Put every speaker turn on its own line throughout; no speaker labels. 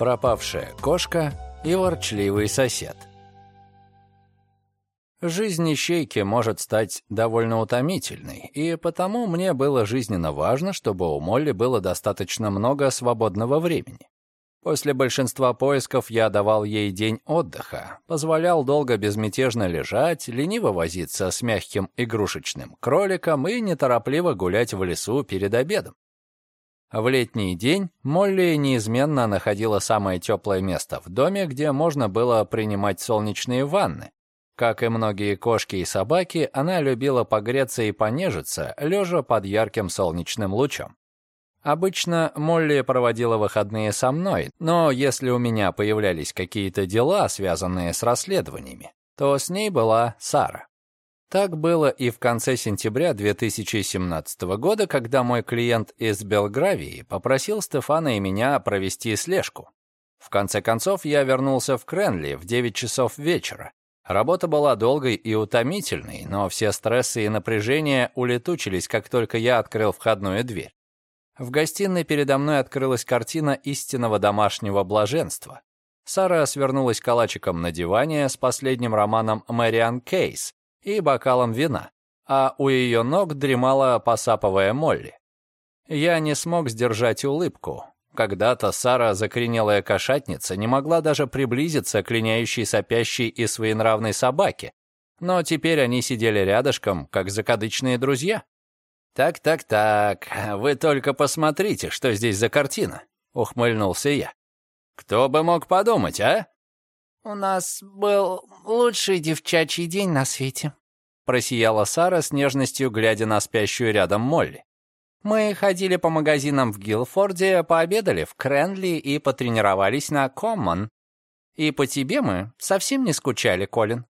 пропавшая кошка и ворчливый сосед. Жизнь ищейки может стать довольно утомительной, и потому мне было жизненно важно, чтобы у Молли было достаточно много свободного времени. После большинства поисков я давал ей день отдыха, позволял долго безмятежно лежать, лениво возиться с мягким игрушечным кроликом и неторопливо гулять в лесу перед обедом. В летний день Молли неизменно находила самое теплое место в доме, где можно было принимать солнечные ванны. Как и многие кошки и собаки, она любила погреться и понежиться, лежа под ярким солнечным лучом. Обычно Молли проводила выходные со мной, но если у меня появлялись какие-то дела, связанные с расследованиями, то с ней была Сара. Так было и в конце сентября 2017 года, когда мой клиент из Белгравии попросил Стефана и меня провести слежку. В конце концов, я вернулся в Кренли в 9 часов вечера. Работа была долгой и утомительной, но все стрессы и напряжения улетучились, как только я открыл входную дверь. В гостиной передо мной открылась картина истинного домашнего блаженства. Сара свернулась калачиком на диване с последним романом Мэриан Кейс, и бокалом вина, а у ее ног дремала посапывая Молли. Я не смог сдержать улыбку. Когда-то Сара, закоренелая кошатница, не могла даже приблизиться к линяющей сопящей и своенравной собаке, но теперь они сидели рядышком, как закадычные друзья. «Так-так-так, вы только посмотрите, что здесь за картина», — ухмыльнулся я. «Кто бы мог подумать, а?»
«У нас был лучший девчачий день на свете», — просияла Сара с нежностью, глядя на спящую рядом Молли. «Мы ходили по магазинам в Гилфорде, пообедали в Кренли и потренировались на Коммон. И по тебе мы совсем не скучали, Колин».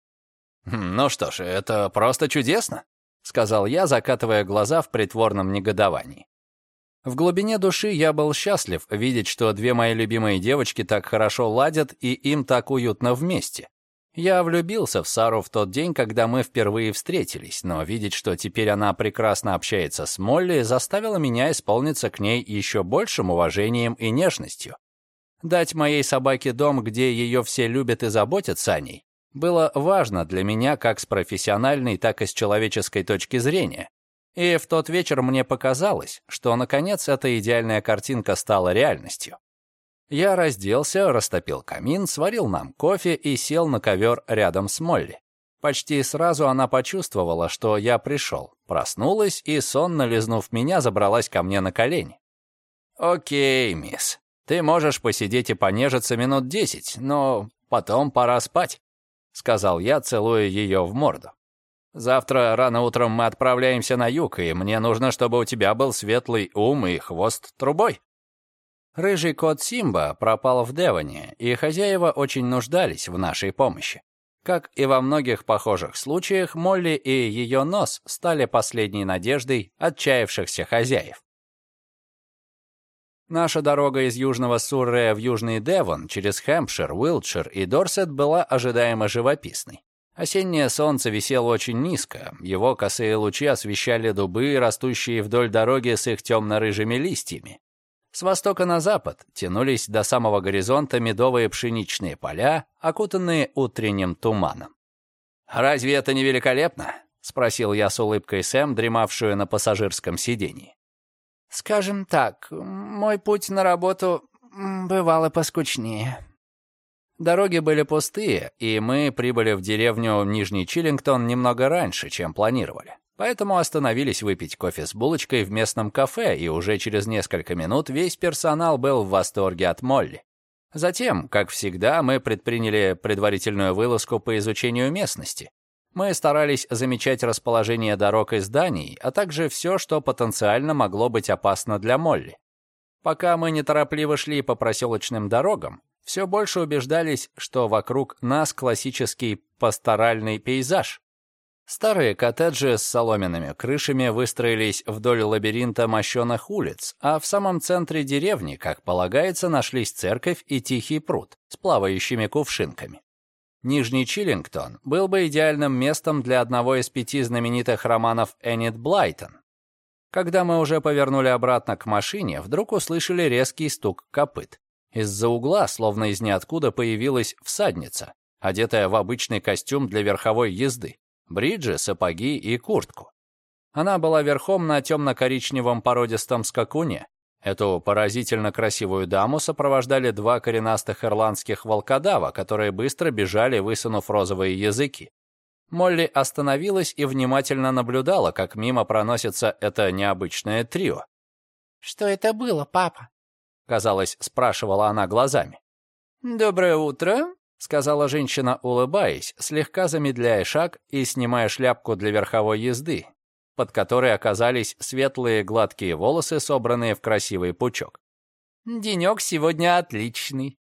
«Хм, «Ну что ж, это просто чудесно», — сказал я, закатывая глаза в притворном негодовании. В глубине души я был счастлив видеть, что две мои любимые девочки так хорошо ладят и им так уютно вместе. Я влюбился в Сару в тот день, когда мы впервые встретились, но видеть, что теперь она прекрасно общается с Молли, заставило меня исполниться к ней еще большим уважением и нежностью. Дать моей собаке дом, где ее все любят и заботятся о ней, было важно для меня как с профессиональной, так и с человеческой точки зрения. И в тот вечер мне показалось, что, наконец, эта идеальная картинка стала реальностью. Я разделся, растопил камин, сварил нам кофе и сел на ковер рядом с Молли. Почти сразу она почувствовала, что я пришел, проснулась и, сонно лизнув меня, забралась ко мне на колени. «Окей, мисс, ты можешь посидеть и понежиться минут десять, но потом пора спать», — сказал я, целуя ее в морду. Завтра рано утром мы отправляемся на юг, и мне нужно, чтобы у тебя был светлый ум и хвост трубой». Рыжий кот Симба пропал в Девоне, и хозяева очень нуждались в нашей помощи. Как и во многих похожих случаях, Молли и ее нос стали последней надеждой отчаявшихся хозяев. Наша дорога из Южного Суррея в Южный Девон через Хэмпшир, Уилтшир и Дорсет была ожидаемо живописной. Осеннее солнце висело очень низко, его косые лучи освещали дубы, растущие вдоль дороги с их темно-рыжими листьями. С востока на запад тянулись до самого горизонта медовые пшеничные поля, окутанные утренним туманом. «Разве это не великолепно?» — спросил я с улыбкой Сэм, дремавшую на пассажирском сиденье.
«Скажем так, мой путь на работу бывало поскучнее»,
Дороги были пустые, и мы прибыли в деревню Нижний Чиллингтон немного раньше, чем планировали. Поэтому остановились выпить кофе с булочкой в местном кафе, и уже через несколько минут весь персонал был в восторге от Молли. Затем, как всегда, мы предприняли предварительную вылазку по изучению местности. Мы старались замечать расположение дорог и зданий, а также все, что потенциально могло быть опасно для Молли. Пока мы неторопливо шли по проселочным дорогам, все больше убеждались, что вокруг нас классический пасторальный пейзаж. Старые коттеджи с соломенными крышами выстроились вдоль лабиринта мощенных улиц, а в самом центре деревни, как полагается, нашлись церковь и тихий пруд с плавающими кувшинками. Нижний Чиллингтон был бы идеальным местом для одного из пяти знаменитых романов Эннет Блайтон. Когда мы уже повернули обратно к машине, вдруг услышали резкий стук копыт. Из-за угла, словно из ниоткуда, появилась всадница, одетая в обычный костюм для верховой езды, бриджи, сапоги и куртку. Она была верхом на темно-коричневом породистом скакуне. Эту поразительно красивую даму сопровождали два коренастых ирландских волкодава, которые быстро бежали, высунув розовые языки. Молли остановилась и внимательно наблюдала, как мимо проносится это необычное трио.
«Что это было, папа?»
— казалось, спрашивала она глазами.
«Доброе утро», —
сказала женщина, улыбаясь, слегка замедляя шаг и снимая шляпку для верховой езды, под которой оказались светлые гладкие волосы, собранные в красивый пучок.
«Денек сегодня отличный».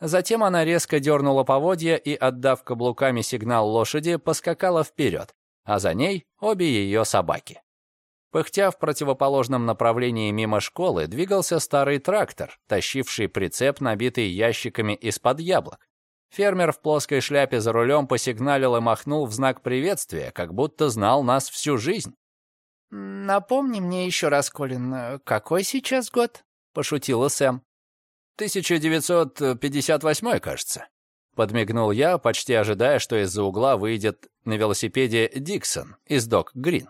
Затем она резко дернула поводья и, отдав каблуками сигнал лошади, поскакала вперед, а за ней обе ее собаки. Пыхтя в противоположном направлении мимо школы, двигался старый трактор, тащивший прицеп, набитый ящиками из-под яблок. Фермер в плоской шляпе за рулем посигналил и махнул в знак приветствия, как будто знал нас всю жизнь.
«Напомни мне еще раз, Колин, какой сейчас год?» — пошутила Сэм.
«1958, кажется». Подмигнул я, почти ожидая, что из-за угла выйдет на велосипеде Диксон из Док Грин.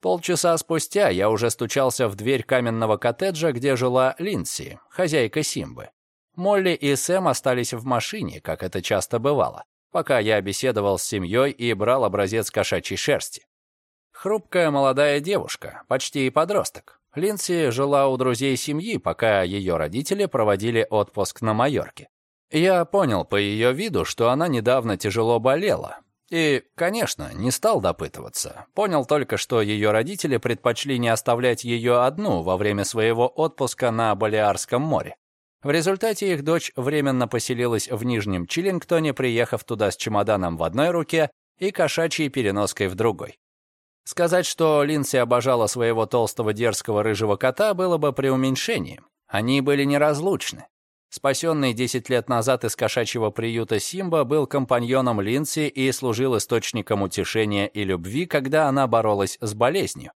Полчаса спустя я уже стучался в дверь каменного коттеджа, где жила Линдси, хозяйка Симбы. Молли и Сэм остались в машине, как это часто бывало, пока я беседовал с семьей и брал образец кошачьей шерсти. Хрупкая молодая девушка, почти подросток. Линдси жила у друзей семьи, пока ее родители проводили отпуск на Майорке. Я понял по ее виду, что она недавно тяжело болела, и, конечно, не стал допытываться. Понял только, что ее родители предпочли не оставлять ее одну во время своего отпуска на Балиарском море. В результате их дочь временно поселилась в Нижнем Чиллингтоне, приехав туда с чемоданом в одной руке и кошачьей переноской в другой. Сказать, что Линси обожала своего толстого дерзкого рыжего кота, было бы преуменьшением. Они были неразлучны. Спасенный 10 лет назад из кошачьего приюта Симба был компаньоном Линси и служил источником утешения и любви, когда она боролась с болезнью.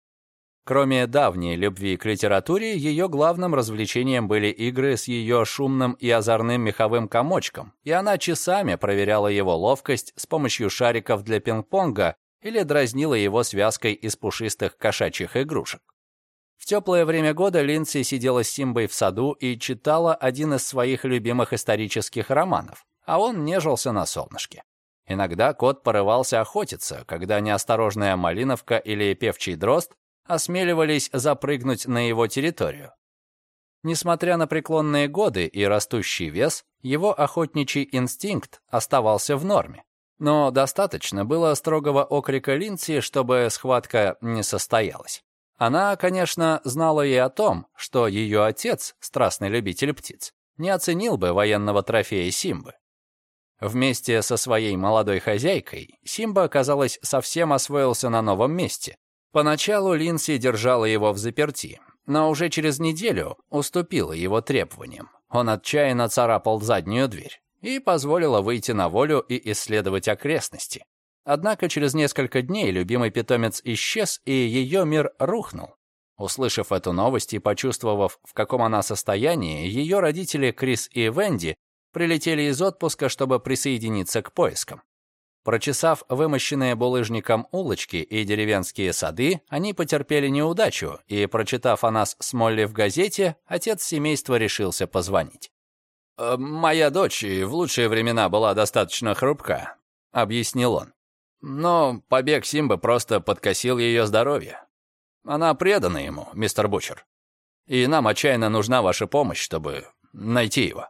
Кроме давней любви к литературе, ее главным развлечением были игры с ее шумным и озорным меховым комочком, и она часами проверяла его ловкость с помощью шариков для пинг-понга или дразнила его связкой из пушистых кошачьих игрушек. В теплое время года Линдси сидела с Симбой в саду и читала один из своих любимых исторических романов, а он нежился на солнышке. Иногда кот порывался охотиться, когда неосторожная малиновка или певчий дрозд осмеливались запрыгнуть на его территорию. Несмотря на преклонные годы и растущий вес, его охотничий инстинкт оставался в норме. Но достаточно было строгого окрика Линдси, чтобы схватка не состоялась. Она, конечно, знала и о том, что ее отец, страстный любитель птиц, не оценил бы военного трофея Симбы. Вместе со своей молодой хозяйкой Симба, казалось, совсем освоился на новом месте. Поначалу Линси держала его в заперти, но уже через неделю уступила его требованиям. Он отчаянно царапал заднюю дверь и позволила выйти на волю и исследовать окрестности. Однако через несколько дней любимый питомец исчез, и ее мир рухнул. Услышав эту новость и почувствовав, в каком она состоянии, ее родители Крис и Венди прилетели из отпуска, чтобы присоединиться к поискам. Прочесав вымощенные булыжником улочки и деревенские сады, они потерпели неудачу, и, прочитав о нас с Молли в газете, отец семейства решился позвонить. «Э, «Моя дочь в лучшие времена была достаточно хрупка», — объяснил он. Но побег Симбы просто подкосил ее здоровье. Она предана ему, мистер Бучер. И нам отчаянно нужна ваша помощь, чтобы найти его.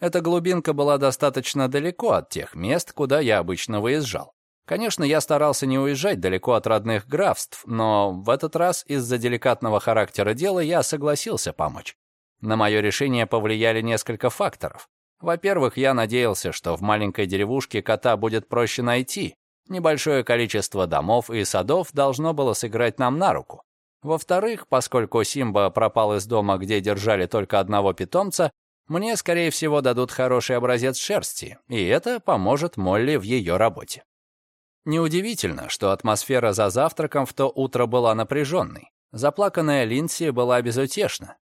Эта глубинка была достаточно далеко от тех мест, куда я обычно выезжал. Конечно, я старался не уезжать далеко от родных графств, но в этот раз из-за деликатного характера дела я согласился помочь. На мое решение повлияли несколько факторов. Во-первых, я надеялся, что в маленькой деревушке кота будет проще найти, Небольшое количество домов и садов должно было сыграть нам на руку. Во-вторых, поскольку Симба пропал из дома, где держали только одного питомца, мне, скорее всего, дадут хороший образец шерсти, и это поможет Молли в ее работе. Неудивительно, что атмосфера за завтраком в то утро была напряженной. Заплаканная Линси была безутешна.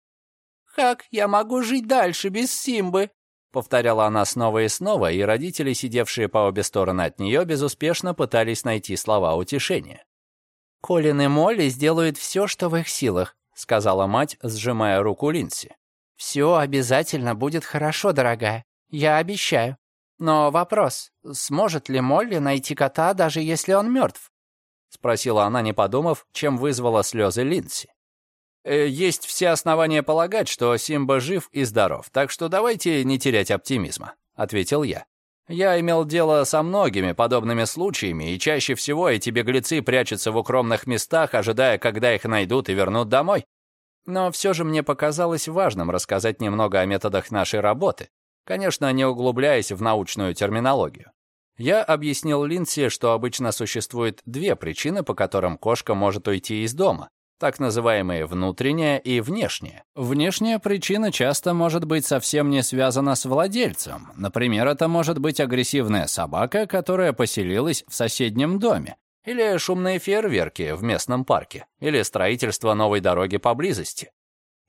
Как я могу жить дальше без Симбы?» Повторяла она снова и снова, и родители, сидевшие по обе стороны от нее, безуспешно пытались найти слова утешения. «Колин и Молли сделают все, что в их силах», сказала мать, сжимая руку Линси. «Все обязательно будет хорошо, дорогая. Я обещаю. Но вопрос, сможет ли Молли найти кота, даже если он мертв?» Спросила она, не подумав, чем вызвала слезы Линси. Э, есть все основания полагать, что Симба жив и здоров, так что давайте не терять оптимизма», — ответил я. «Я имел дело со многими подобными случаями, и чаще всего эти беглецы прячутся в укромных местах, ожидая, когда их найдут и вернут домой. Но все же мне показалось важным рассказать немного о методах нашей работы, конечно, не углубляясь в научную терминологию. Я объяснил Линси, что обычно существует две причины, по которым кошка может уйти из дома так называемые внутренняя и внешняя. Внешняя причина часто может быть совсем не связана с владельцем. Например, это может быть агрессивная собака, которая поселилась в соседнем доме, или шумные фейерверки в местном парке, или строительство новой дороги поблизости.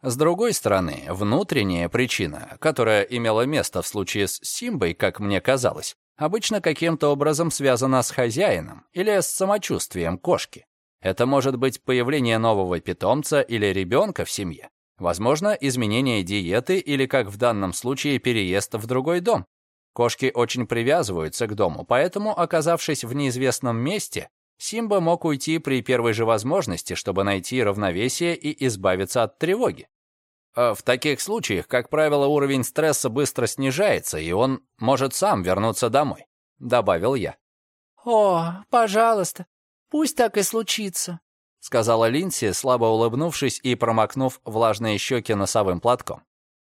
С другой стороны, внутренняя причина, которая имела место в случае с Симбой, как мне казалось, обычно каким-то образом связана с хозяином или с самочувствием кошки. Это может быть появление нового питомца или ребенка в семье. Возможно, изменение диеты или, как в данном случае, переезд в другой дом. Кошки очень привязываются к дому, поэтому, оказавшись в неизвестном месте, Симба мог уйти при первой же возможности, чтобы найти равновесие и избавиться от тревоги. А в таких случаях, как правило, уровень стресса быстро снижается, и он может сам вернуться домой», — добавил я. «О, пожалуйста, «Пусть так и случится», — сказала Линси, слабо улыбнувшись и промокнув влажные щеки носовым платком.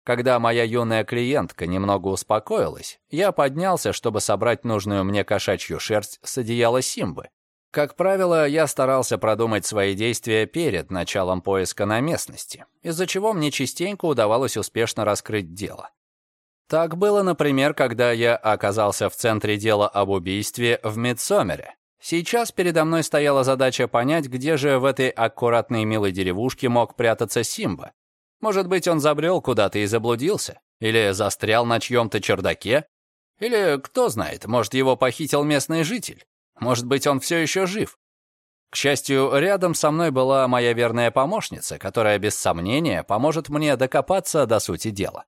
Когда моя юная клиентка немного успокоилась, я поднялся, чтобы собрать нужную мне кошачью шерсть с одеяла Симбы. Как правило, я старался продумать свои действия перед началом поиска на местности, из-за чего мне частенько удавалось успешно раскрыть дело. Так было, например, когда я оказался в центре дела об убийстве в Мидсомере. Сейчас передо мной стояла задача понять, где же в этой аккуратной милой деревушке мог прятаться Симба. Может быть, он забрел куда-то и заблудился? Или застрял на чьем-то чердаке? Или, кто знает, может, его похитил местный житель? Может быть, он все еще жив? К счастью, рядом со мной была моя верная помощница, которая без сомнения поможет мне докопаться до сути дела.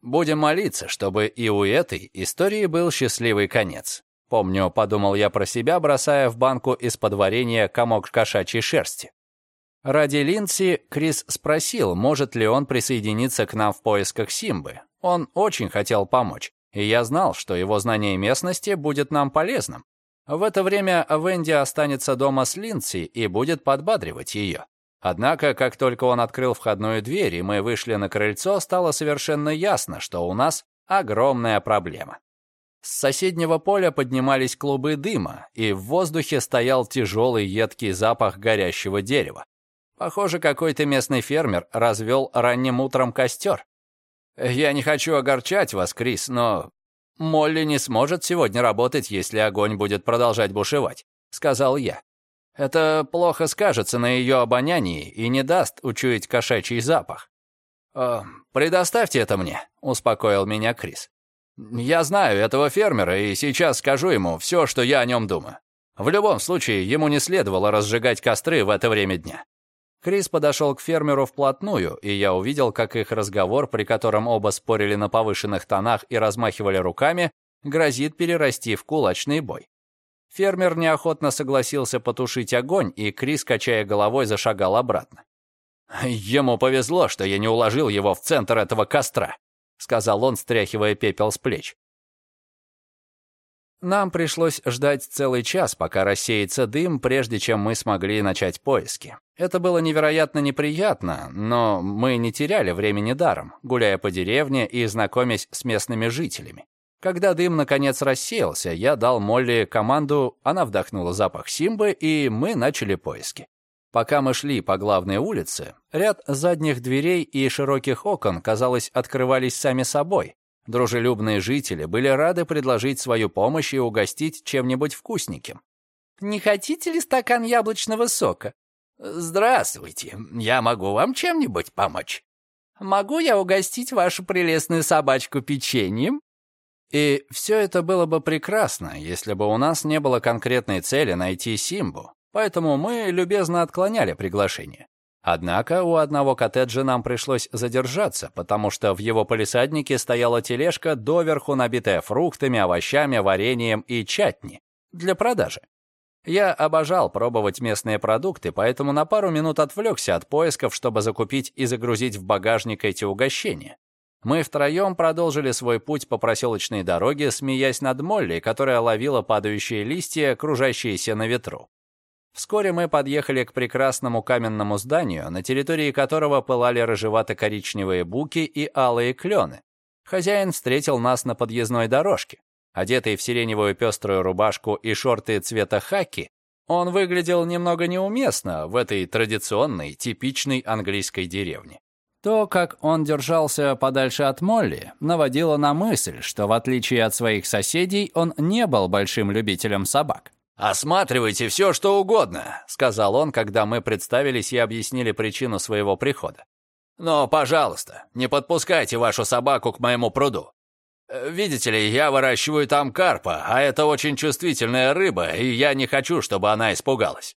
Будем молиться, чтобы и у этой истории был счастливый конец. Помню, подумал я про себя, бросая в банку из-под варенья комок кошачьей шерсти. Ради Линдси Крис спросил, может ли он присоединиться к нам в поисках Симбы. Он очень хотел помочь, и я знал, что его знание местности будет нам полезным. В это время Венди останется дома с Линдси и будет подбадривать ее. Однако, как только он открыл входную дверь и мы вышли на крыльцо, стало совершенно ясно, что у нас огромная проблема. С соседнего поля поднимались клубы дыма, и в воздухе стоял тяжелый едкий запах горящего дерева. Похоже, какой-то местный фермер развел ранним утром костер. «Я не хочу огорчать вас, Крис, но Молли не сможет сегодня работать, если огонь будет продолжать бушевать», — сказал я. «Это плохо скажется на ее обонянии и не даст учуять кошачий запах». «Э, «Предоставьте это мне», — успокоил меня Крис. Я знаю этого фермера и сейчас скажу ему все, что я о нем думаю. В любом случае, ему не следовало разжигать костры в это время дня. Крис подошел к фермеру вплотную, и я увидел, как их разговор, при котором оба спорили на повышенных тонах и размахивали руками, грозит перерасти в кулачный бой. Фермер неохотно согласился потушить огонь, и Крис, качая головой, зашагал обратно. Ему повезло, что я не уложил его в центр этого костра сказал он, стряхивая пепел с плеч. Нам пришлось ждать целый час, пока рассеется дым, прежде чем мы смогли начать поиски. Это было невероятно неприятно, но мы не теряли времени даром, гуляя по деревне и знакомясь с местными жителями. Когда дым наконец рассеялся, я дал Молли команду, она вдохнула запах Симбы, и мы начали поиски. Пока мы шли по главной улице, ряд задних дверей и широких окон, казалось, открывались сами собой. Дружелюбные жители были рады предложить свою помощь и угостить чем-нибудь вкусненьким. «Не хотите ли стакан яблочного сока?» «Здравствуйте, я могу вам чем-нибудь помочь?» могу я угостить вашу прелестную собачку печеньем?»
И все это было бы прекрасно, если бы у нас не было конкретной цели найти Симбу, поэтому мы любезно отклоняли приглашение. Однако у одного коттеджа нам пришлось задержаться, потому что в его полисаднике стояла тележка, доверху набитая фруктами, овощами, вареньем и чатни для продажи. Я обожал пробовать местные продукты, поэтому на пару минут отвлекся от поисков, чтобы закупить и загрузить в багажник эти угощения. Мы втроем продолжили свой путь по проселочной дороге, смеясь над Молли, которая ловила падающие листья, кружащиеся на ветру. Вскоре мы подъехали к прекрасному каменному зданию, на территории которого пылали рыжевато-коричневые буки и алые клены. Хозяин встретил нас на подъездной дорожке. Одетый в сиреневую пеструю рубашку и шорты цвета хаки, он выглядел немного неуместно в этой традиционной, типичной английской деревне. То, как он держался подальше от Молли, наводило на мысль, что в отличие от своих соседей, он не был большим любителем собак.
«Осматривайте все, что угодно», — сказал он, когда мы представились и объяснили причину своего прихода. «Но, пожалуйста, не подпускайте вашу собаку к моему пруду. Видите ли, я выращиваю там карпа, а это очень чувствительная рыба, и я не хочу, чтобы она испугалась».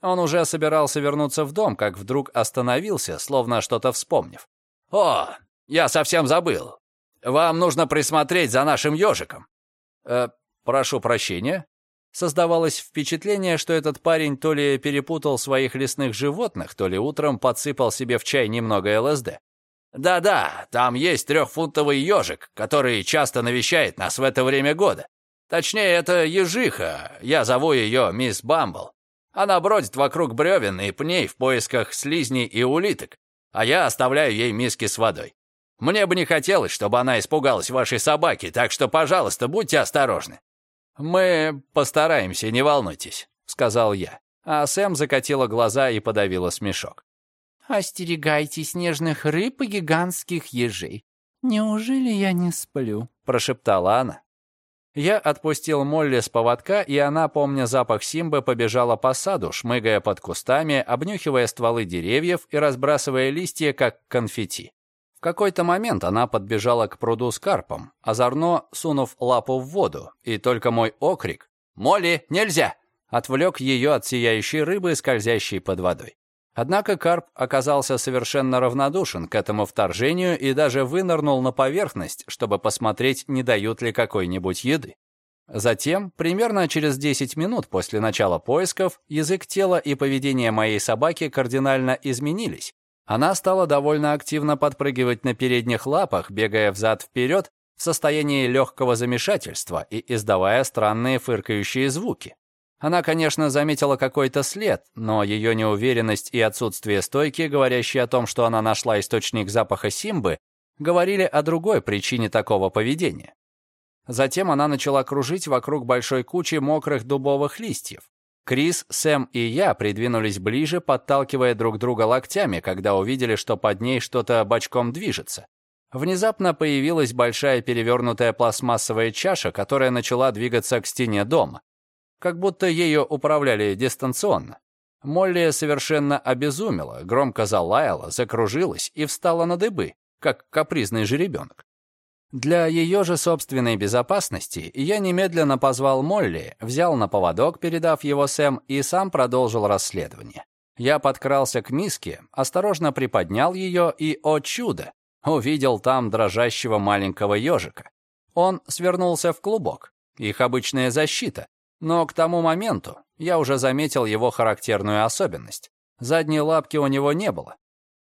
Он уже собирался вернуться в дом, как вдруг остановился, словно что-то вспомнив.
«О, я совсем забыл. Вам нужно присмотреть за нашим ежиком».
«Э, прошу прощения», Создавалось впечатление, что этот парень то ли перепутал своих лесных животных, то ли утром подсыпал себе в чай немного ЛСД.
«Да-да, там есть трехфунтовый ежик, который часто навещает нас в это время года. Точнее, это ежиха, я зову ее мисс Бамбл. Она бродит вокруг бревен и пней в поисках слизней и улиток, а я оставляю ей миски с водой. Мне бы не хотелось, чтобы она испугалась вашей собаки, так что, пожалуйста, будьте осторожны.
«Мы постараемся, не волнуйтесь», — сказал я. А Сэм закатила глаза и подавила смешок.
«Остерегайтесь нежных рыб и гигантских ежей. Неужели я не сплю?»
— прошептала она. Я отпустил Молли с поводка, и она, помня запах Симбы, побежала по саду, шмыгая под кустами, обнюхивая стволы деревьев и разбрасывая листья, как конфетти какой-то момент она подбежала к пруду с карпом, озорно сунув лапу в воду, и только мой окрик «Молли, нельзя!» отвлек ее от сияющей рыбы, скользящей под водой. Однако карп оказался совершенно равнодушен к этому вторжению и даже вынырнул на поверхность, чтобы посмотреть, не дают ли какой-нибудь еды. Затем, примерно через 10 минут после начала поисков, язык тела и поведение моей собаки кардинально изменились, она стала довольно активно подпрыгивать на передних лапах, бегая взад-вперед в состоянии легкого замешательства и издавая странные фыркающие звуки. Она, конечно, заметила какой-то след, но ее неуверенность и отсутствие стойки, говорящие о том, что она нашла источник запаха Симбы, говорили о другой причине такого поведения. Затем она начала кружить вокруг большой кучи мокрых дубовых листьев. Крис, Сэм и я придвинулись ближе, подталкивая друг друга локтями, когда увидели, что под ней что-то бочком движется. Внезапно появилась большая перевернутая пластмассовая чаша, которая начала двигаться к стене дома. Как будто ее управляли дистанционно. Молли совершенно обезумела, громко залаяла, закружилась и встала на дыбы, как капризный жеребенок. Для ее же собственной безопасности я немедленно позвал Молли, взял на поводок, передав его Сэм, и сам продолжил расследование. Я подкрался к миске, осторожно приподнял ее и, о чудо, увидел там дрожащего маленького ежика. Он свернулся в клубок, их обычная защита, но к тому моменту я уже заметил его характерную особенность. Задней лапки у него не было.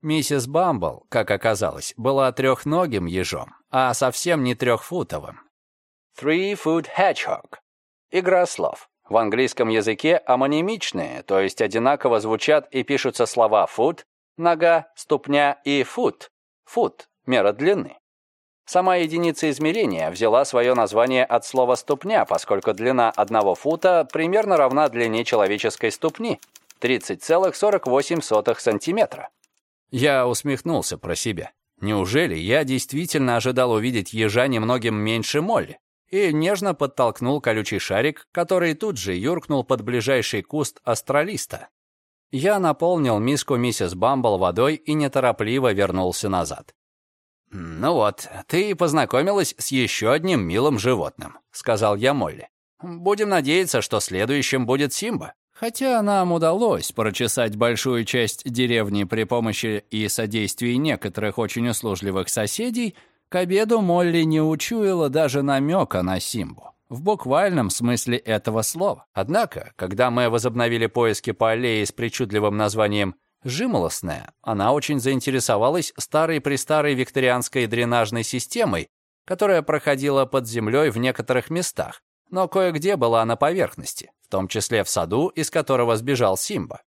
Миссис Бамбл, как оказалось, была трехногим ежом, а совсем не трехфутовым. Three-foot hedgehog. Игра слов. В английском языке амонимичные, то есть одинаково звучат и пишутся слова foot, нога, ступня и foot, foot, мера длины. Сама единица измерения взяла свое название от слова «ступня», поскольку длина одного фута примерно равна длине человеческой ступни – 30,48 сантиметра. Я усмехнулся про себя. Неужели я действительно ожидал увидеть ежа немногим меньше Молли? И нежно подтолкнул колючий шарик, который тут же юркнул под ближайший куст астралиста. Я наполнил миску миссис Бамбл водой и неторопливо вернулся назад.
«Ну вот, ты познакомилась с еще одним милым животным», — сказал я Молли. «Будем надеяться, что следующим будет Симба».
Хотя нам удалось прочесать большую часть деревни при помощи и содействии некоторых очень услужливых соседей, к обеду Молли не учуяла даже намека на Симбу. В буквальном смысле этого слова.
Однако, когда мы возобновили поиски по аллее с причудливым названием Жимолостная, она очень заинтересовалась старой-престарой викторианской дренажной системой, которая проходила под землей в некоторых местах, но кое-где была на поверхности, том числе в саду, из которого сбежал Симба.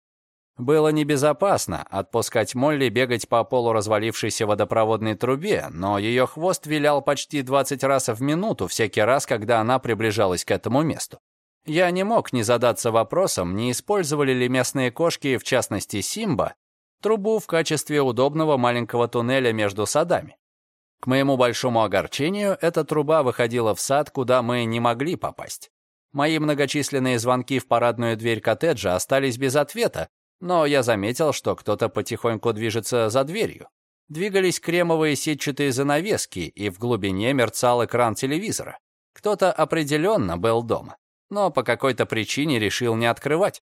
Было небезопасно отпускать Молли бегать по полуразвалившейся водопроводной трубе, но ее хвост вилял почти 20 раз в минуту всякий раз, когда она приближалась к этому месту. Я не мог не задаться вопросом, не использовали ли местные кошки, в частности Симба, трубу в качестве удобного маленького туннеля между садами. К моему большому огорчению, эта труба выходила в сад, куда мы не могли попасть. Мои многочисленные звонки в парадную дверь коттеджа остались без ответа, но я заметил, что кто-то потихоньку движется за дверью. Двигались кремовые сетчатые занавески, и в глубине мерцал экран телевизора. Кто-то определенно был дома но по какой-то причине решил не открывать.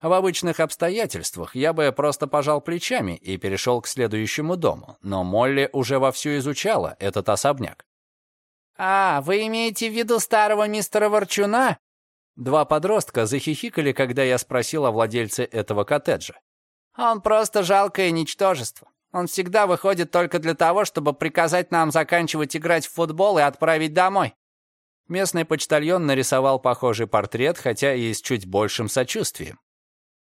В обычных обстоятельствах я бы просто пожал плечами и перешел к следующему дому, но Молли уже вовсю изучала этот особняк.
«А, вы имеете в виду старого мистера Ворчуна?»
Два подростка захихикали, когда я спросил о владельце этого коттеджа.
«Он просто жалкое ничтожество. Он всегда выходит только для того, чтобы приказать нам заканчивать играть в футбол и отправить домой.
Местный почтальон нарисовал похожий портрет, хотя и с чуть большим сочувствием.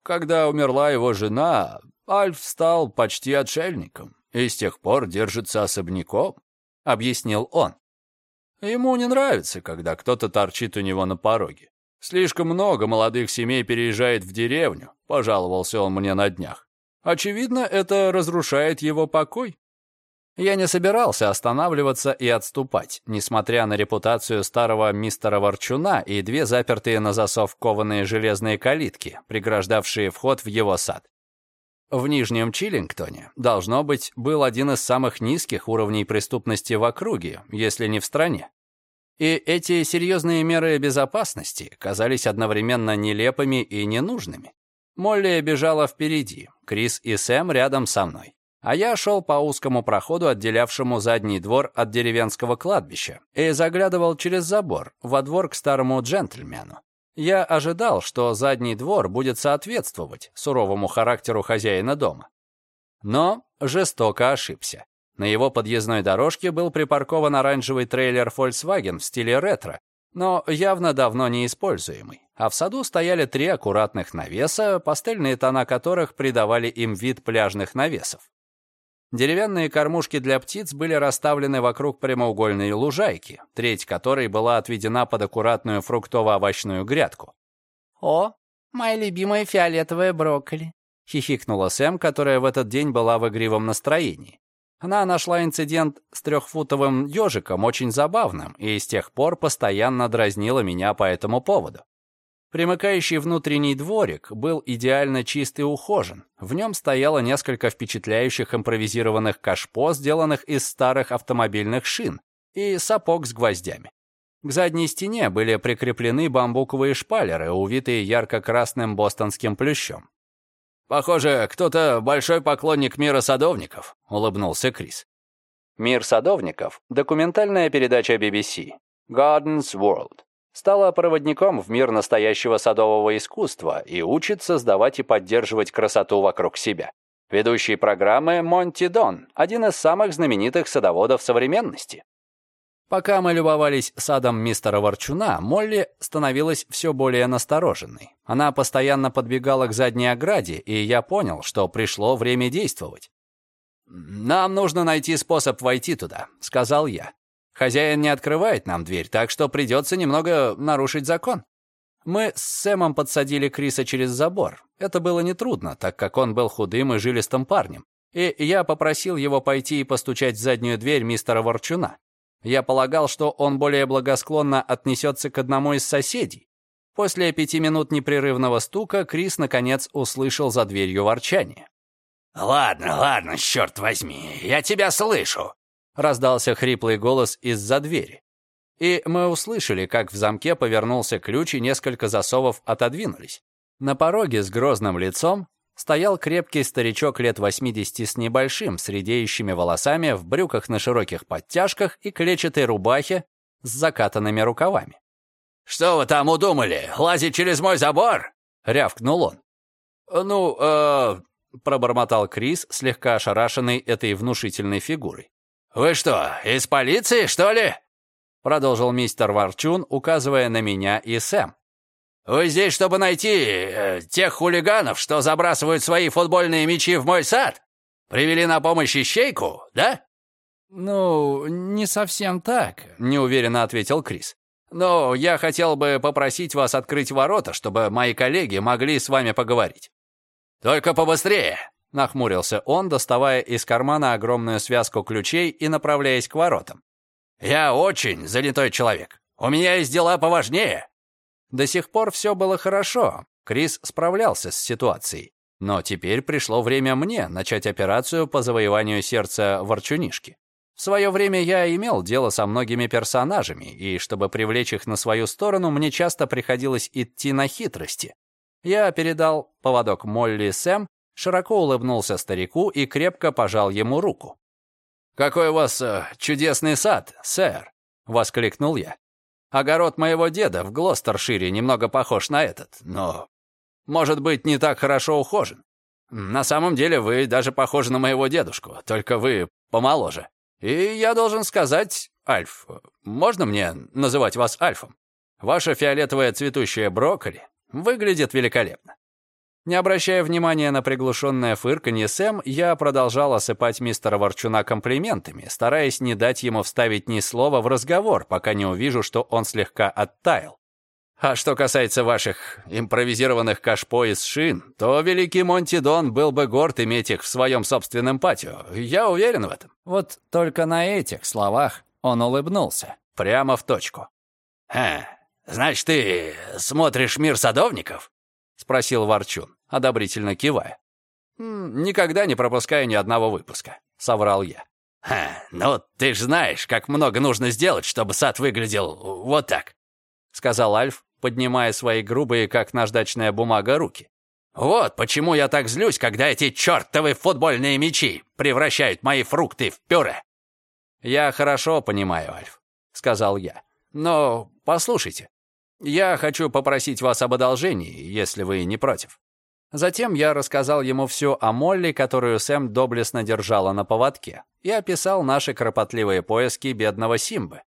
Когда умерла его жена, Альф стал почти отшельником и с тех пор держится особняком, — объяснил он. Ему не нравится, когда кто-то торчит у него на пороге. Слишком много молодых семей переезжает в деревню, — пожаловался он мне на днях. Очевидно, это разрушает его покой. Я не собирался останавливаться и отступать, несмотря на репутацию старого мистера Ворчуна и две запертые на засов кованые железные калитки, преграждавшие вход в его сад. В Нижнем Чиллингтоне, должно быть, был один из самых низких уровней преступности в округе, если не в стране. И эти серьезные меры безопасности казались одновременно нелепыми и ненужными. Молли бежала впереди, Крис и Сэм рядом со мной. А я шел по узкому проходу, отделявшему задний двор от деревенского кладбища, и заглядывал через забор во двор к старому джентльмену. Я ожидал, что задний двор будет соответствовать суровому характеру хозяина дома. Но жестоко ошибся. На его подъездной дорожке был припаркован оранжевый трейлер Volkswagen в стиле ретро, но явно давно не используемый. А в саду стояли три аккуратных навеса, пастельные тона которых придавали им вид пляжных навесов. Деревянные кормушки для птиц были расставлены вокруг прямоугольной лужайки, треть которой была отведена под аккуратную фруктово-овощную грядку.
«О, моя любимая фиолетовая брокколи», —
хихикнула Сэм, которая в этот день была в игривом настроении. Она нашла инцидент с трехфутовым ежиком очень забавным и с тех пор постоянно дразнила меня по этому поводу. Примыкающий внутренний дворик был идеально чист и ухожен. В нем стояло несколько впечатляющих импровизированных кашпо, сделанных из старых автомобильных шин, и сапог с гвоздями. К задней стене были прикреплены бамбуковые шпалеры, увитые ярко-красным бостонским плющом.
«Похоже, кто-то большой поклонник мира садовников», — улыбнулся Крис.
«Мир садовников» — документальная передача BBC. Gardens World стала проводником в мир настоящего садового искусства и учит создавать и поддерживать красоту вокруг себя. Ведущий программы Монти Дон, один из самых знаменитых садоводов современности. Пока мы любовались садом мистера Ворчуна, Молли становилась все более настороженной. Она постоянно подбегала к задней ограде, и я понял, что пришло время действовать. «Нам нужно найти способ войти туда», — сказал я. Хозяин не открывает нам дверь, так что придется немного нарушить закон. Мы с Сэмом подсадили Криса через забор. Это было нетрудно, так как он был худым и жилистым парнем. И я попросил его пойти и постучать в заднюю дверь мистера Ворчуна. Я полагал, что он более благосклонно отнесется к одному из соседей. После пяти минут непрерывного стука Крис, наконец, услышал за дверью ворчание.
«Ладно, ладно, черт возьми, я тебя слышу!»
Раздался хриплый голос из-за двери. И мы услышали, как в замке повернулся ключ и несколько засовов отодвинулись. На пороге с грозным лицом стоял крепкий старичок лет 80 с небольшим, с редеющими волосами, в брюках на широких подтяжках и клетчатой рубахе с закатанными рукавами.
«Что вы там удумали? Лазить через мой забор?» — рявкнул он.
«Ну, э...» — пробормотал Крис, слегка ошарашенный этой внушительной фигурой.
«Вы что, из полиции, что ли?»
— продолжил мистер Ворчун, указывая на меня и Сэм.
«Вы здесь, чтобы найти э, тех хулиганов, что забрасывают свои футбольные мячи в мой сад? Привели на помощь ищейку, да?»
«Ну, не совсем так», — неуверенно ответил Крис. «Но я хотел бы попросить вас открыть ворота, чтобы мои коллеги могли с вами поговорить».
«Только побыстрее!»
— нахмурился он, доставая из кармана огромную связку ключей и направляясь к воротам.
«Я очень занятой человек. У меня есть дела поважнее».
До сих пор все было хорошо. Крис справлялся с ситуацией. Но теперь пришло время мне начать операцию по завоеванию сердца ворчунишки. В свое время я имел дело со многими персонажами, и чтобы привлечь их на свою сторону, мне часто приходилось идти на хитрости. Я передал поводок Молли Сэм, широко улыбнулся старику и крепко пожал ему руку.
«Какой у вас э, чудесный сад, сэр!» — воскликнул я. Огород моего деда в Глостершире немного похож на этот, но, может быть, не так хорошо ухожен. На самом деле вы даже похожи на моего дедушку, только вы помоложе. И я должен сказать, Альф, можно мне называть вас Альфом? Ваша фиолетовая цветущая брокколи выглядит великолепно.
Не обращая внимания на приглушенное фырканье Сэм, я продолжал осыпать мистера Ворчуна комплиментами, стараясь не дать ему вставить ни слова в разговор, пока не увижу, что он слегка оттаял. А что касается ваших импровизированных кашпо из шин, то великий Монти Дон был бы горд иметь их в своем собственном патио. Я уверен в этом. Вот только на этих словах он улыбнулся. Прямо в точку.
«Ха, значит, ты смотришь мир садовников?»
— спросил Ворчун, одобрительно кивая.
«Никогда не пропускаю ни одного выпуска», — соврал я. «Ха, ну ты ж знаешь, как много нужно сделать, чтобы сад выглядел вот так», — сказал Альф, поднимая свои грубые, как наждачная бумага, руки. «Вот почему я так злюсь, когда эти чертовы футбольные мячи превращают мои фрукты в пюре».
«Я хорошо понимаю, Альф», — сказал я. «Но послушайте, я хочу попросить вас об одолжении, если вы не против». Затем я рассказал ему все о Молли, которую Сэм доблестно держала на поводке, и описал наши кропотливые поиски бедного Симбы.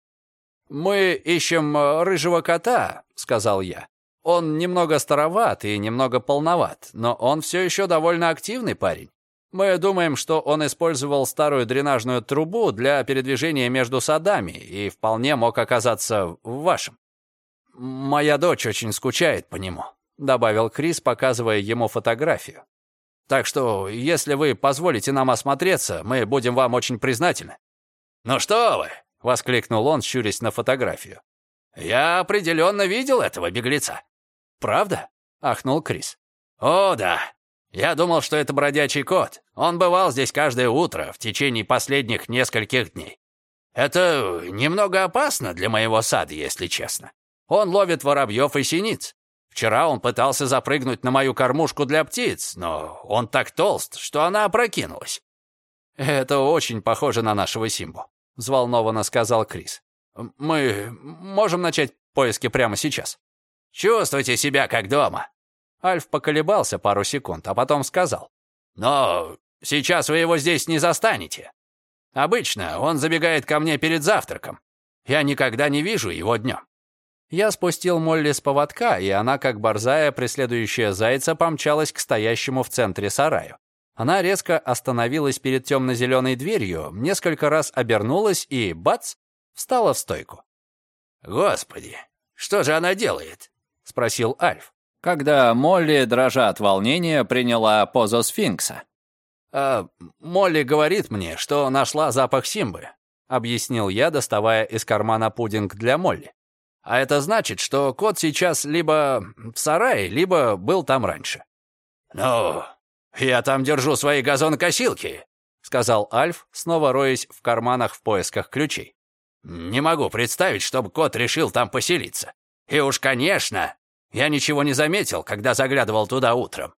«Мы ищем э, рыжего кота», — сказал я. «Он немного староват и немного полноват, но он все еще довольно активный парень. Мы думаем, что он использовал старую дренажную трубу для передвижения между садами и вполне мог оказаться в вашем. «Моя дочь очень скучает по нему», — добавил Крис, показывая ему фотографию. «Так что, если вы позволите нам осмотреться, мы будем вам очень признательны».
«Ну что вы!»
— воскликнул он, щурясь на фотографию.
«Я определенно видел этого беглеца».
«Правда?» — ахнул Крис.
«О, да. Я думал, что это бродячий кот. Он бывал здесь каждое утро в течение последних нескольких дней. Это немного опасно для моего сада, если честно. Он ловит воробьев и синиц. Вчера он пытался запрыгнуть на мою кормушку для птиц, но он так толст, что она опрокинулась.
«Это очень похоже на нашего Симбу», — взволнованно сказал Крис. «Мы можем начать поиски прямо сейчас?»
«Чувствуйте себя как дома».
Альф поколебался пару секунд, а потом сказал.
«Но сейчас вы его здесь не застанете. Обычно он забегает ко мне перед завтраком. Я никогда не вижу его днем.
Я спустил Молли с поводка, и она, как борзая, преследующая зайца, помчалась к стоящему в центре сараю. Она резко остановилась перед темно-зеленой дверью, несколько раз обернулась и, бац, встала в стойку.
«Господи, что же она делает?» — спросил Альф.
Когда Молли, дрожа от волнения, приняла позу сфинкса.
«А Молли говорит мне, что нашла запах Симбы», — объяснил я, доставая из кармана пудинг для Молли. А это значит, что кот сейчас либо в сарае, либо был там раньше. «Ну, я там держу свои газонокосилки», — сказал Альф, снова роясь в карманах в поисках ключей. «Не могу представить, чтобы кот решил там поселиться. И уж, конечно, я ничего не заметил, когда заглядывал туда утром».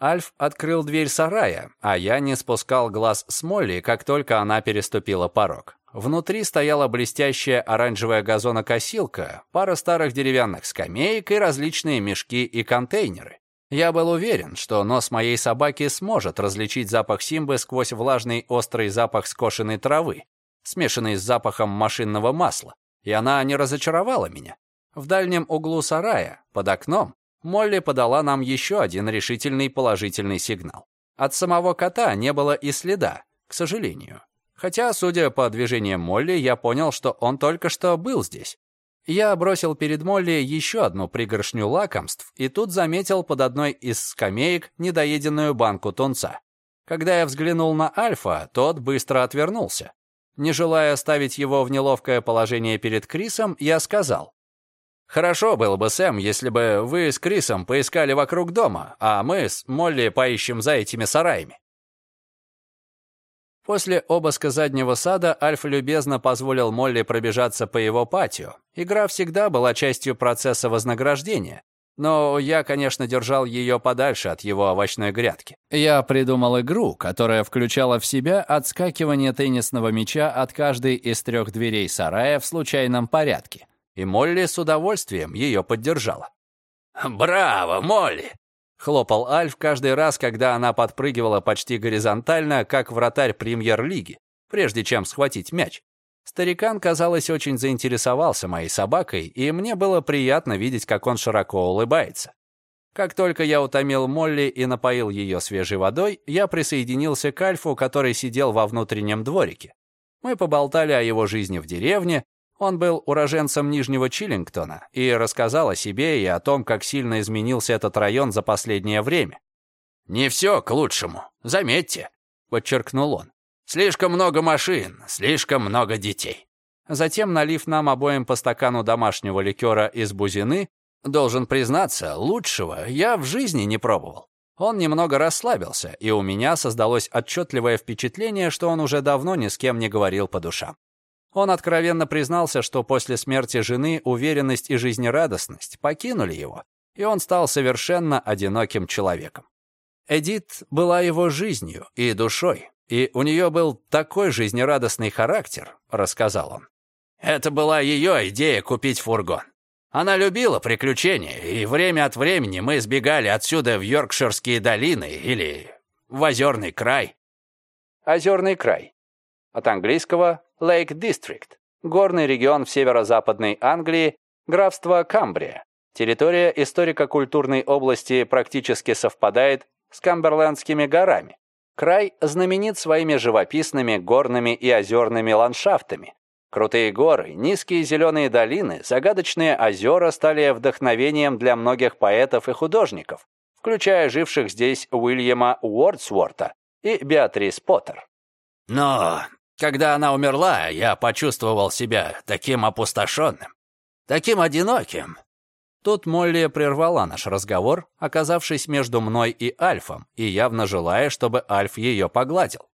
Альф открыл дверь сарая, а я не спускал глаз с Молли, как только она переступила порог. Внутри стояла блестящая оранжевая газонокосилка, пара старых деревянных скамеек и различные мешки и контейнеры. Я был уверен, что нос моей собаки сможет различить запах Симбы сквозь влажный острый запах скошенной травы, смешанный с запахом машинного масла, и она не разочаровала меня. В дальнем углу сарая, под окном, Молли подала нам еще один решительный положительный сигнал. От самого кота не было и следа, к сожалению. Хотя, судя по движениям Молли, я понял, что он только что был здесь. Я бросил перед Молли еще одну пригоршню лакомств и тут заметил под одной из скамеек недоеденную банку тунца. Когда я взглянул на Альфа, тот быстро отвернулся. Не желая ставить его в неловкое положение перед Крисом, я сказал, «Хорошо было бы, Сэм, если бы вы с Крисом поискали вокруг дома, а мы с Молли поищем за этими сараями». После обыска заднего сада Альф любезно позволил Молли пробежаться по его патио. Игра всегда была частью процесса вознаграждения, но я, конечно, держал ее подальше от его овощной грядки. Я придумал игру, которая включала в себя отскакивание теннисного мяча от каждой из трех дверей сарая в случайном порядке. И Молли с удовольствием ее поддержала.
«Браво, Молли!»
Хлопал Альф каждый раз, когда она подпрыгивала почти горизонтально, как вратарь премьер-лиги, прежде чем схватить мяч. Старикан, казалось, очень заинтересовался моей собакой, и мне было приятно видеть, как он широко улыбается. Как только я утомил Молли и напоил ее свежей водой, я присоединился к Альфу, который сидел во внутреннем дворике. Мы поболтали о его жизни в деревне, он был уроженцем Нижнего Чиллингтона и рассказал о себе и о том, как сильно изменился этот район за последнее время.
«Не все к лучшему, заметьте», — подчеркнул он. «Слишком много машин, слишком много детей».
Затем, налив нам обоим по стакану домашнего ликера из бузины, должен признаться, лучшего я в жизни не пробовал. Он немного расслабился, и у меня создалось отчетливое впечатление, что он уже давно ни с кем не говорил по душам. Он откровенно признался, что после смерти жены уверенность и жизнерадостность покинули его, и он стал совершенно одиноким человеком. Эдит была его жизнью и душой, и у нее был такой жизнерадостный характер, рассказал он.
Это была ее идея купить фургон. Она любила приключения, и время от времени мы сбегали отсюда в Йоркширские долины или в Озерный край.
Озерный край. От английского Lake District, горный регион в северо-западной Англии, графство Камбрия. Территория историко-культурной области практически совпадает с Камберлендскими горами. Край знаменит своими живописными горными и озерными ландшафтами. Крутые горы, низкие зеленые долины, загадочные озера стали вдохновением для многих поэтов и художников, включая живших здесь Уильяма Уордсворта и Беатрис Поттер.
Но когда она умерла, я почувствовал себя таким опустошенным, таким одиноким».
Тут Молли прервала наш разговор, оказавшись между мной и Альфом, и явно желая, чтобы Альф ее погладил.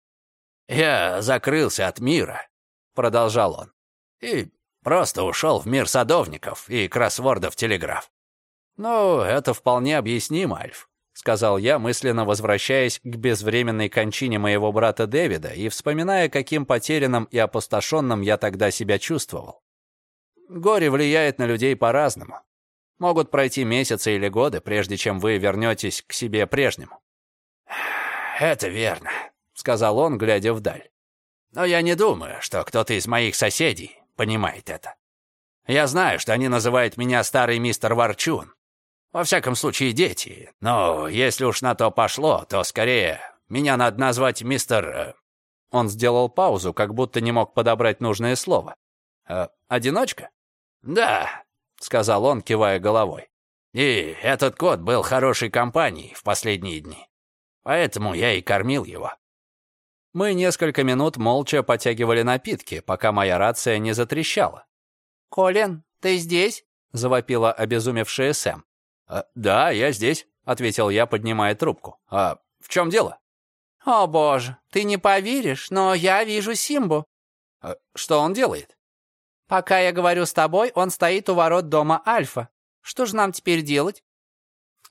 «Я закрылся от мира», — продолжал он, «и просто ушел в мир садовников и кроссвордов телеграф».
«Ну, это вполне объяснимо, Альф сказал я, мысленно возвращаясь к безвременной кончине моего брата Дэвида и вспоминая, каким потерянным и опустошенным я тогда себя чувствовал. Горе влияет на людей по-разному. Могут пройти месяцы или годы, прежде чем вы вернетесь к себе прежнему.
«Это верно», — сказал он, глядя вдаль. «Но я не думаю, что кто-то из моих соседей понимает это. Я знаю, что они называют меня старый мистер Ворчун, во всяком случае, дети. Но если уж на то пошло, то скорее меня надо назвать мистер...» э,
Он сделал паузу, как будто не мог подобрать нужное слово. «Э, «Одиночка?»
«Да», — сказал он, кивая головой. «И этот кот был хорошей компанией в последние дни. Поэтому я и кормил его».
Мы несколько минут молча потягивали напитки, пока моя рация не затрещала.
«Колин, ты здесь?» — завопила обезумевшая Сэм.
«А, «Да, я здесь», — ответил я, поднимая трубку. «А в чем дело?»
«О, боже, ты не поверишь, но я вижу Симбу».
А, «Что он делает?»
«Пока я говорю с тобой, он стоит у ворот дома Альфа. Что же нам теперь делать?»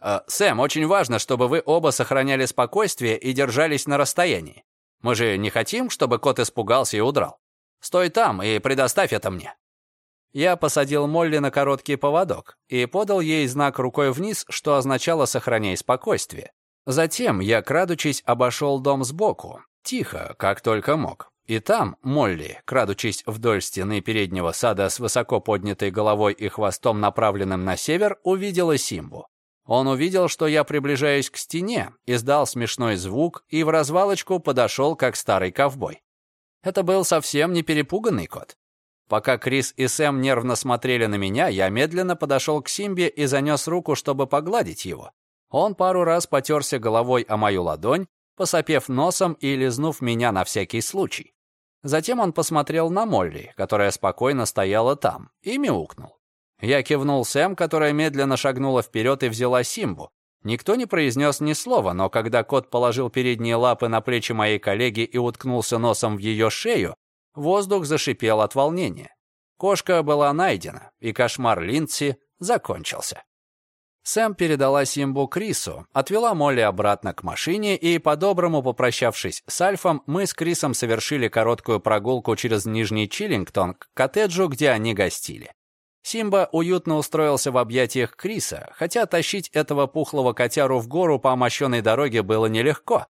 а, «Сэм, очень важно, чтобы вы оба сохраняли спокойствие и держались на расстоянии. Мы же не хотим, чтобы кот испугался и удрал. Стой там и предоставь это мне».
Я посадил Молли на короткий поводок и подал ей знак рукой вниз, что означало «сохраняй спокойствие». Затем я, крадучись, обошел дом сбоку, тихо, как только мог. И там Молли, крадучись вдоль стены переднего сада с высоко поднятой головой и хвостом, направленным на север, увидела Симбу. Он увидел, что я приближаюсь к стене, издал смешной звук и в развалочку подошел, как старый ковбой. Это был совсем не перепуганный кот. Пока Крис и Сэм нервно смотрели на меня, я медленно подошел к Симбе и занес руку, чтобы погладить его. Он пару раз потерся головой о мою ладонь, посопев носом и лизнув меня на всякий случай. Затем он посмотрел на Молли, которая спокойно стояла там, и мяукнул. Я кивнул Сэм, которая медленно шагнула вперед и взяла Симбу. Никто не произнес ни слова, но когда кот положил передние лапы на плечи моей коллеги и уткнулся носом в ее шею, воздух зашипел от волнения. Кошка была найдена, и кошмар Линдси закончился. Сэм передала Симбу Крису, отвела Молли обратно к машине, и, по-доброму попрощавшись с Альфом, мы с Крисом совершили короткую прогулку через Нижний Чиллингтон к коттеджу, где они гостили. Симба уютно устроился в объятиях Криса, хотя тащить этого пухлого котяру в гору по мощенной дороге было нелегко.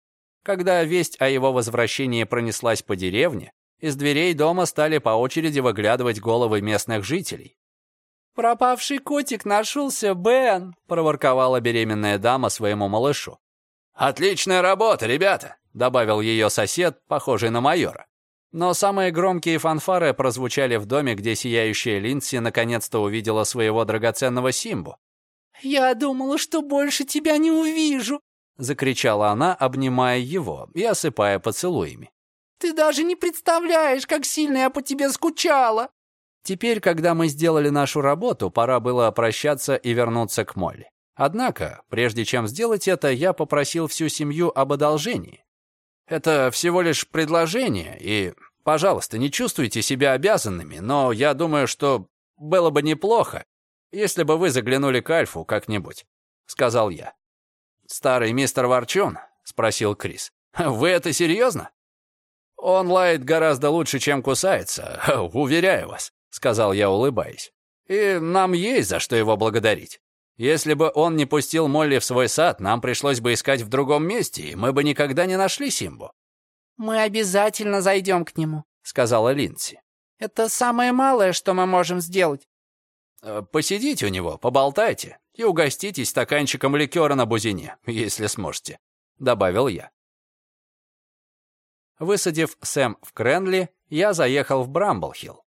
Когда весть о его возвращении пронеслась по деревне, из дверей дома стали по очереди выглядывать головы местных жителей.
«Пропавший котик нашелся, Бен!» — проворковала беременная дама своему малышу.
«Отличная работа, ребята!» — добавил ее сосед, похожий на майора.
Но самые громкие фанфары прозвучали в доме, где сияющая Линдси наконец-то увидела своего драгоценного Симбу.
«Я думала, что больше тебя не увижу!»
— закричала она, обнимая его и осыпая поцелуями.
«Ты даже не представляешь, как сильно я по тебе скучала!»
Теперь, когда мы сделали нашу работу, пора было прощаться и вернуться к Молли. Однако, прежде чем сделать это, я попросил всю семью об одолжении. Это всего лишь предложение, и, пожалуйста, не чувствуйте себя обязанными, но я думаю, что было бы неплохо, если бы вы заглянули к Альфу как-нибудь», — сказал я. «Старый мистер Ворчун?» — спросил Крис. «Вы это серьезно?» «Он лает гораздо лучше, чем кусается, уверяю вас», — сказал я, улыбаясь. «И нам есть за что его благодарить. Если бы он не пустил Молли в свой сад, нам пришлось бы искать в другом месте, и мы бы никогда не нашли Симбу».
«Мы обязательно зайдем к нему», —
сказала Линдси.
«Это самое малое, что мы можем сделать».
«Э, «Посидите у него, поболтайте и угоститесь стаканчиком ликера на бузине, если сможете», — добавил я. Высадив Сэм в Кренли, я заехал в Брамблхилл.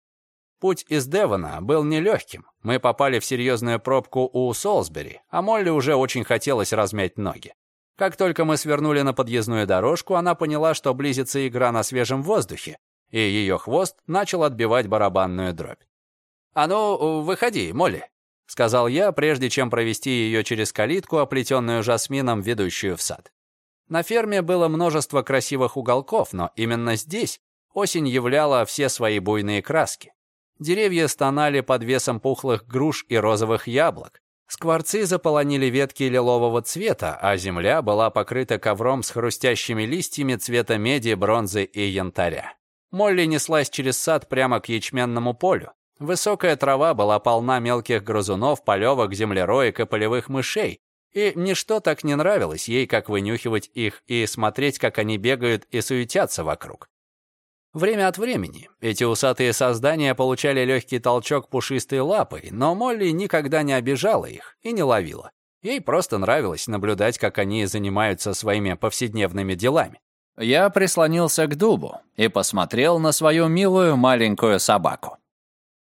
Путь из Девона был нелегким. Мы попали в серьезную пробку у Солсбери, а Молли уже очень хотелось размять ноги. Как только мы свернули на подъездную дорожку, она поняла, что близится игра на свежем воздухе, и ее хвост начал отбивать барабанную дробь. «А ну, выходи, Молли», — сказал я, прежде чем провести ее через калитку, оплетенную жасмином, ведущую в сад. На ферме было множество красивых уголков, но именно здесь осень являла все свои буйные краски. Деревья стонали под весом пухлых груш и розовых яблок. Скворцы заполонили ветки лилового цвета, а земля была покрыта ковром с хрустящими листьями цвета меди, бронзы и янтаря. Молли неслась через сад прямо к ячменному полю. Высокая трава была полна мелких грызунов, полевок, землероек и полевых мышей, и ничто так не нравилось ей, как вынюхивать их и смотреть, как они бегают и суетятся вокруг. Время от времени эти усатые создания получали легкий толчок пушистой лапой, но Молли никогда не обижала их и не ловила. Ей просто нравилось наблюдать, как они занимаются своими повседневными делами. Я прислонился к дубу и посмотрел на свою милую маленькую собаку.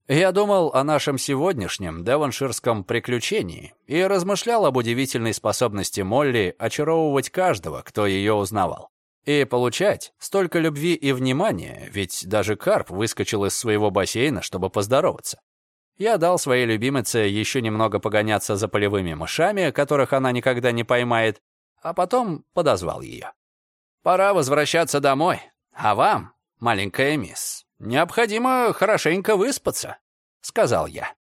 Я думал о нашем сегодняшнем девонширском приключении и размышлял об удивительной способности Молли очаровывать каждого, кто ее узнавал. И получать столько любви и внимания, ведь даже карп выскочил из своего бассейна, чтобы поздороваться. Я дал своей любимице еще немного погоняться за полевыми мышами, которых она никогда не поймает, а потом подозвал ее. «Пора возвращаться домой. А вам, маленькая мисс, необходимо хорошенько выспаться», — сказал я.